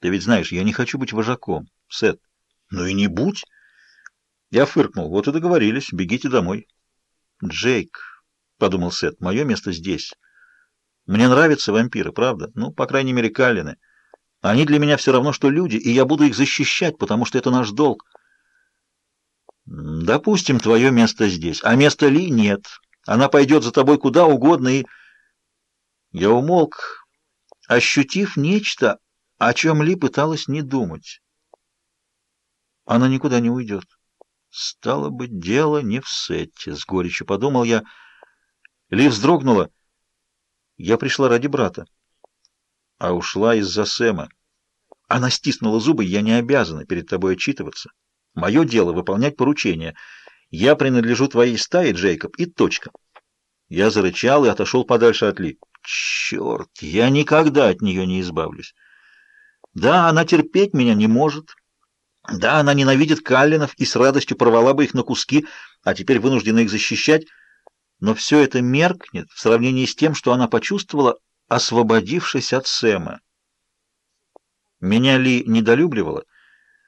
Ты ведь знаешь, я не хочу быть вожаком, Сет. Ну и не будь. Я фыркнул. Вот и договорились. Бегите домой. Джейк, подумал Сет, мое место здесь. Мне нравятся вампиры, правда? Ну, по крайней мере, Каллины. Они для меня все равно, что люди, и я буду их защищать, потому что это наш долг. Допустим, твое место здесь, а место Ли нет. Она пойдет за тобой куда угодно и... Я умолк, ощутив нечто, о чем Ли пыталась не думать. Она никуда не уйдет. Стало быть, дело не в Сетте, с горечью подумал я. Ли вздрогнула. Я пришла ради брата, а ушла из-за Сэма. Она стиснула зубы, я не обязана перед тобой отчитываться. Мое дело — выполнять поручения. Я принадлежу твоей стае, Джейкоб, и точка. Я зарычал и отошел подальше от Ли. Черт, я никогда от нее не избавлюсь. Да, она терпеть меня не может. Да, она ненавидит Каллинов и с радостью порвала бы их на куски, а теперь вынуждена их защищать. Но все это меркнет в сравнении с тем, что она почувствовала, освободившись от Сэма. Меня Ли недолюбливала,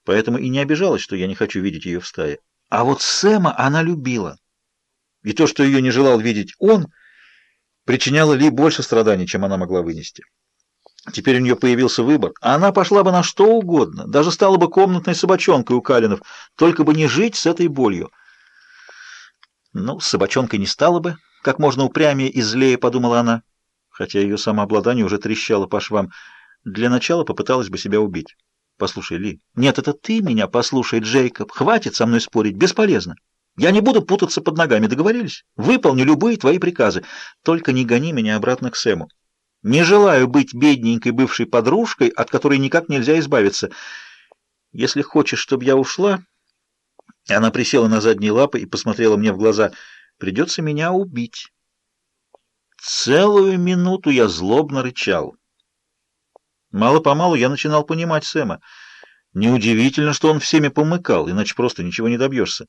поэтому и не обижалась, что я не хочу видеть ее в стае. А вот Сэма она любила. И то, что ее не желал видеть он, причиняло Ли больше страданий, чем она могла вынести. Теперь у нее появился выбор, она пошла бы на что угодно, даже стала бы комнатной собачонкой у Калинов, только бы не жить с этой болью. Ну, собачонкой не стала бы, как можно упрямее и злее, подумала она, хотя ее самообладание уже трещало по швам. Для начала попыталась бы себя убить. Послушай, Ли, нет, это ты меня послушай, Джейкоб, хватит со мной спорить, бесполезно. Я не буду путаться под ногами, договорились? Выполню любые твои приказы, только не гони меня обратно к Сэму. Не желаю быть бедненькой бывшей подружкой, от которой никак нельзя избавиться. Если хочешь, чтобы я ушла...» Она присела на задние лапы и посмотрела мне в глаза. «Придется меня убить». Целую минуту я злобно рычал. Мало-помалу я начинал понимать Сэма. Неудивительно, что он всеми помыкал, иначе просто ничего не добьешься.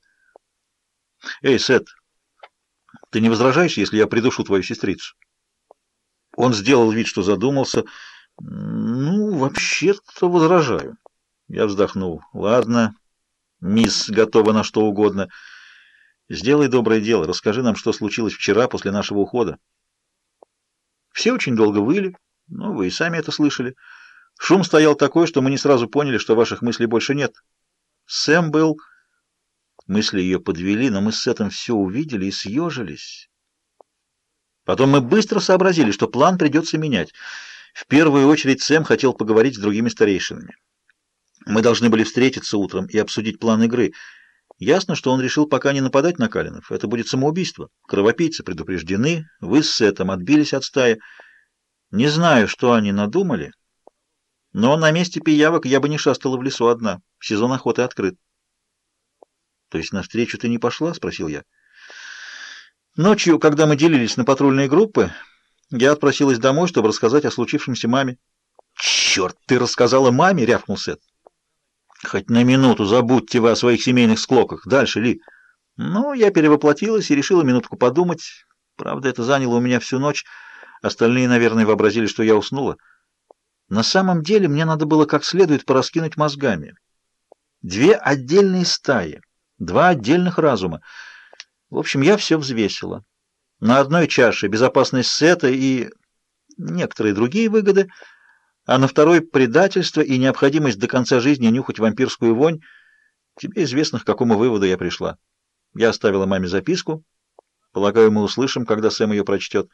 «Эй, Сет, ты не возражаешь, если я придушу твою сестрицу?» Он сделал вид, что задумался. «Ну, вообще-то возражаю». Я вздохнул. «Ладно, мисс готова на что угодно. Сделай доброе дело. Расскажи нам, что случилось вчера после нашего ухода». Все очень долго выли, но вы и сами это слышали. Шум стоял такой, что мы не сразу поняли, что ваших мыслей больше нет. Сэм был... Мысли ее подвели, но мы с Сетом все увидели и съежились. Потом мы быстро сообразили, что план придется менять. В первую очередь Сэм хотел поговорить с другими старейшинами. Мы должны были встретиться утром и обсудить план игры. Ясно, что он решил пока не нападать на Калинов. Это будет самоубийство. Кровопийцы предупреждены, вы с Сетом отбились от стаи. Не знаю, что они надумали, но на месте пиявок я бы не шастала в лесу одна. Сезон охоты открыт. — То есть навстречу ты не пошла? — спросил я. — Ночью, когда мы делились на патрульные группы, я отпросилась домой, чтобы рассказать о случившемся маме. «Черт, ты рассказала маме?» — рявкнул Сет. «Хоть на минуту забудьте вы о своих семейных склоках. Дальше, Ли». Ну, я перевоплотилась и решила минутку подумать. Правда, это заняло у меня всю ночь. Остальные, наверное, вообразили, что я уснула. На самом деле мне надо было как следует пораскинуть мозгами. Две отдельные стаи, два отдельных разума — в общем, я все взвесила. На одной чаше безопасность сета и некоторые другие выгоды, а на второй предательство и необходимость до конца жизни нюхать вампирскую вонь. Тебе известно, к какому выводу я пришла. Я оставила маме записку. Полагаю, мы услышим, когда Сэм ее прочтет.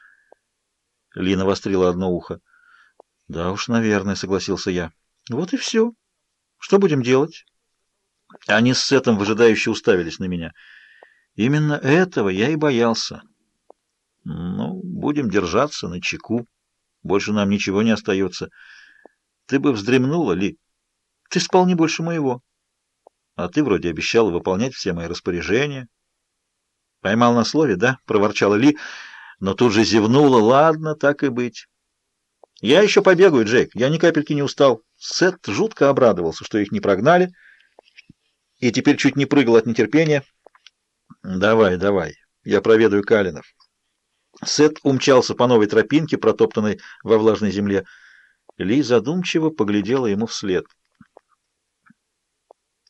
Лина вострила одно ухо. Да уж, наверное, согласился я. Вот и все. Что будем делать? Они с Сетом выжидающе уставились на меня — Именно этого я и боялся. Ну, будем держаться на чеку. Больше нам ничего не остается. Ты бы вздремнула, Ли. Ты спал не больше моего. А ты вроде обещала выполнять все мои распоряжения. Поймал на слове, да? Проворчала Ли, но тут же зевнула. Ладно, так и быть. Я еще побегаю, Джейк. Я ни капельки не устал. Сет жутко обрадовался, что их не прогнали, и теперь чуть не прыгал от нетерпения. «Давай, давай, я проведаю Калинов». Сет умчался по новой тропинке, протоптанной во влажной земле. Ли задумчиво поглядела ему вслед —